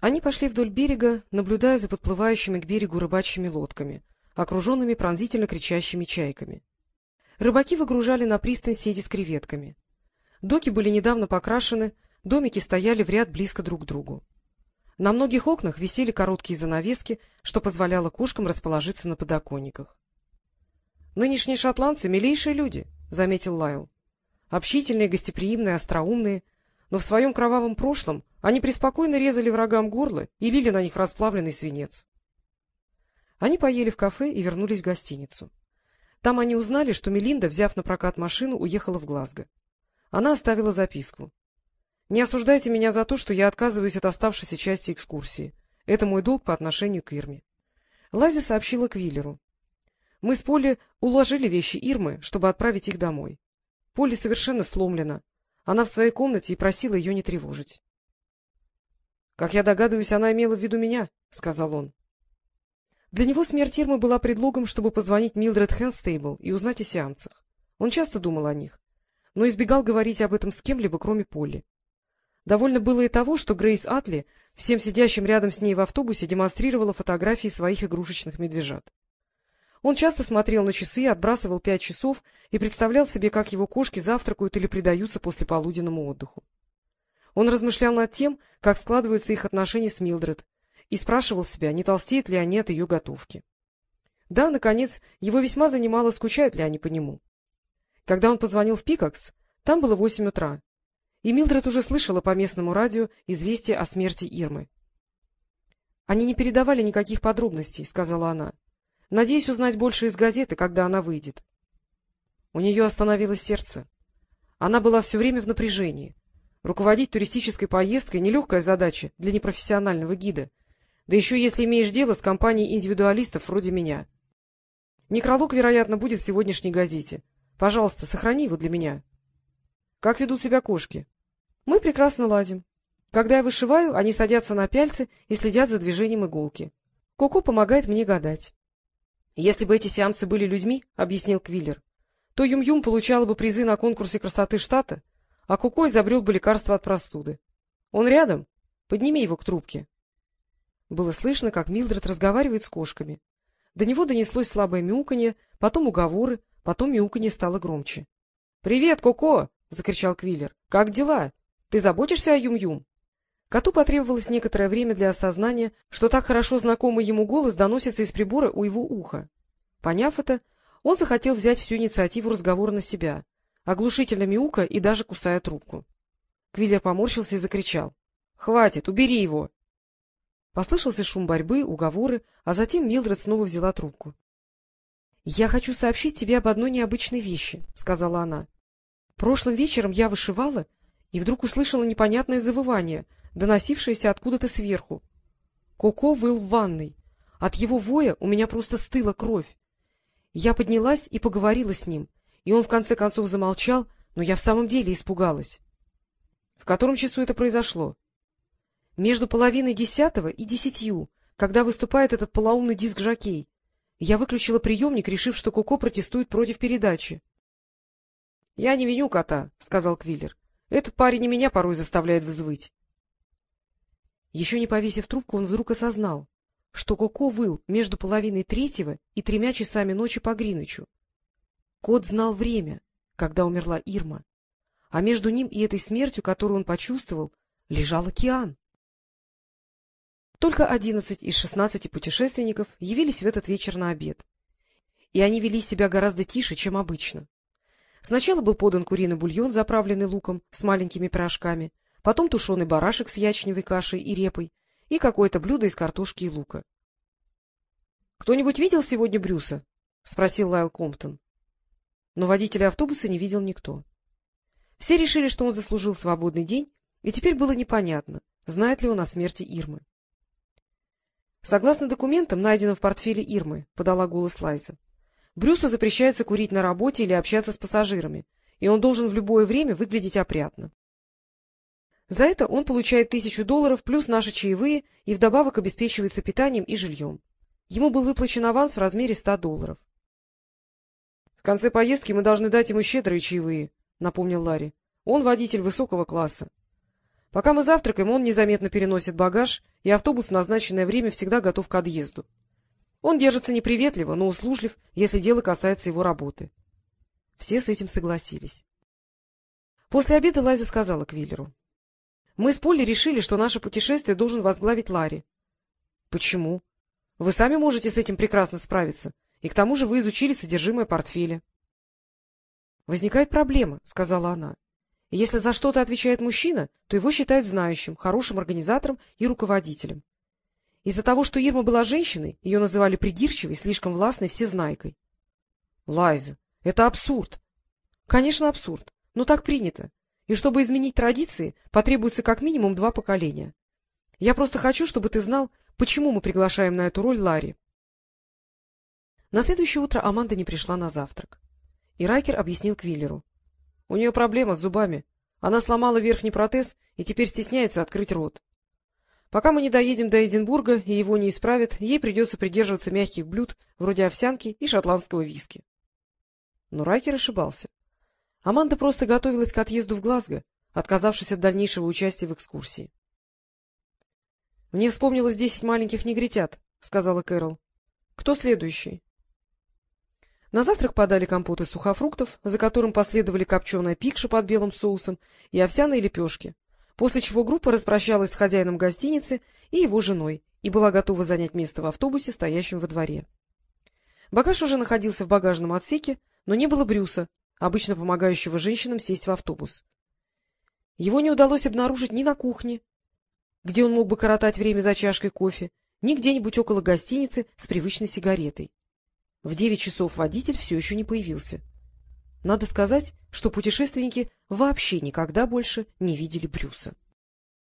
Они пошли вдоль берега, наблюдая за подплывающими к берегу рыбачьими лодками, окруженными пронзительно кричащими чайками. Рыбаки выгружали на пристань сети с креветками. Доки были недавно покрашены, домики стояли в ряд близко друг к другу. На многих окнах висели короткие занавески, что позволяло кошкам расположиться на подоконниках. — Нынешние шотландцы — милейшие люди, — заметил Лайл. — Общительные, гостеприимные, остроумные — но в своем кровавом прошлом они преспокойно резали врагам горло и лили на них расплавленный свинец. Они поели в кафе и вернулись в гостиницу. Там они узнали, что Мелинда, взяв на прокат машину, уехала в Глазго. Она оставила записку. — Не осуждайте меня за то, что я отказываюсь от оставшейся части экскурсии. Это мой долг по отношению к Ирме. Лази сообщила Квиллеру. Мы с Полли уложили вещи Ирмы, чтобы отправить их домой. Полли совершенно сломлена, она в своей комнате и просила ее не тревожить. — Как я догадываюсь, она имела в виду меня, — сказал он. Для него смерть Ирмы была предлогом, чтобы позвонить Милдред Хэнстейбл и узнать о сеансах. Он часто думал о них, но избегал говорить об этом с кем-либо, кроме Полли. Довольно было и того, что Грейс Атли всем сидящим рядом с ней в автобусе демонстрировала фотографии своих игрушечных медвежат. Он часто смотрел на часы, отбрасывал пять часов и представлял себе, как его кошки завтракают или предаются после полуденному отдыху. Он размышлял над тем, как складываются их отношения с Милдред, и спрашивал себя, не толстеет ли они от ее готовки. Да, наконец, его весьма занимало, скучают ли они по нему. Когда он позвонил в Пикакс, там было восемь утра, и Милдред уже слышала по местному радио известие о смерти Ирмы. — Они не передавали никаких подробностей, — сказала она. Надеюсь узнать больше из газеты, когда она выйдет. У нее остановилось сердце. Она была все время в напряжении. Руководить туристической поездкой — нелегкая задача для непрофессионального гида, да еще если имеешь дело с компанией индивидуалистов вроде меня. Некролог, вероятно, будет в сегодняшней газете. Пожалуйста, сохрани его для меня. Как ведут себя кошки? Мы прекрасно ладим. Когда я вышиваю, они садятся на пяльцы и следят за движением иголки. Коко помогает мне гадать. Если бы эти сеансы были людьми, — объяснил Квиллер, — то Юм-Юм получала бы призы на конкурсе красоты штата, а Куко изобрел бы лекарство от простуды. Он рядом? Подними его к трубке. Было слышно, как Милдред разговаривает с кошками. До него донеслось слабое мяуканье, потом уговоры, потом мяуканье стало громче. — Привет, Коко! — закричал Квиллер. — Как дела? Ты заботишься о Юм-Юм? Коту потребовалось некоторое время для осознания, что так хорошо знакомый ему голос доносится из прибора у его уха. Поняв это, он захотел взять всю инициативу разговора на себя, оглушительно мяука и даже кусая трубку. Квиллер поморщился и закричал. — Хватит, убери его! Послышался шум борьбы, уговоры, а затем Милдред снова взяла трубку. — Я хочу сообщить тебе об одной необычной вещи, — сказала она. — Прошлым вечером я вышивала и вдруг услышала непонятное завывание — доносившееся откуда-то сверху. Коко выл в ванной. От его воя у меня просто стыла кровь. Я поднялась и поговорила с ним, и он в конце концов замолчал, но я в самом деле испугалась. В котором часу это произошло? Между половиной десятого и десятью, когда выступает этот полоумный диск-жокей. Я выключила приемник, решив, что Коко протестует против передачи. — Я не виню кота, — сказал Квиллер. — Этот парень и меня порой заставляет взвыть. Еще не повесив трубку, он вдруг осознал, что Коко выл между половиной третьего и тремя часами ночи по Гринычу. Кот знал время, когда умерла Ирма, а между ним и этой смертью, которую он почувствовал, лежал океан. Только одиннадцать из шестнадцати путешественников явились в этот вечер на обед, и они вели себя гораздо тише, чем обычно. Сначала был подан куриный бульон, заправленный луком с маленькими пирожками, потом тушеный барашек с ячневой кашей и репой и какое-то блюдо из картошки и лука. — Кто-нибудь видел сегодня Брюса? — спросил Лайл Комптон. Но водителя автобуса не видел никто. Все решили, что он заслужил свободный день, и теперь было непонятно, знает ли он о смерти Ирмы. — Согласно документам, найденным в портфеле Ирмы, — подала голос Лайза, — Брюсу запрещается курить на работе или общаться с пассажирами, и он должен в любое время выглядеть опрятно. За это он получает тысячу долларов плюс наши чаевые и вдобавок обеспечивается питанием и жильем. Ему был выплачен аванс в размере ста долларов. — В конце поездки мы должны дать ему щедрые чаевые, — напомнил Ларри. — Он водитель высокого класса. Пока мы завтракаем, он незаметно переносит багаж, и автобус в назначенное время всегда готов к отъезду. Он держится неприветливо, но услужлив, если дело касается его работы. Все с этим согласились. После обеда Лайза сказала Квиллеру. — Мы с Полли решили, что наше путешествие должен возглавить Ларри. — Почему? Вы сами можете с этим прекрасно справиться, и к тому же вы изучили содержимое портфеля. — Возникает проблема, — сказала она. Если за что-то отвечает мужчина, то его считают знающим, хорошим организатором и руководителем. Из-за того, что Ирма была женщиной, ее называли придирчивой, слишком властной всезнайкой. — Лайза, это абсурд. — Конечно, абсурд, но так принято. И чтобы изменить традиции, потребуется как минимум два поколения. Я просто хочу, чтобы ты знал, почему мы приглашаем на эту роль Ларри. На следующее утро Аманда не пришла на завтрак. И Райкер объяснил Квиллеру. У нее проблема с зубами. Она сломала верхний протез и теперь стесняется открыть рот. Пока мы не доедем до Эдинбурга и его не исправят, ей придется придерживаться мягких блюд, вроде овсянки и шотландского виски. Но Райкер ошибался. Аманда просто готовилась к отъезду в Глазго, отказавшись от дальнейшего участия в экскурсии. — Мне вспомнилось десять маленьких негритят, — сказала Кэрол. — Кто следующий? На завтрак подали компот из сухофруктов, за которым последовали копченая пикша под белым соусом и овсяные лепешки, после чего группа распрощалась с хозяином гостиницы и его женой и была готова занять место в автобусе, стоящем во дворе. Багаж уже находился в багажном отсеке, но не было Брюса, обычно помогающего женщинам сесть в автобус. Его не удалось обнаружить ни на кухне, где он мог бы коротать время за чашкой кофе, ни где-нибудь около гостиницы с привычной сигаретой. В девять часов водитель все еще не появился. Надо сказать, что путешественники вообще никогда больше не видели Брюса.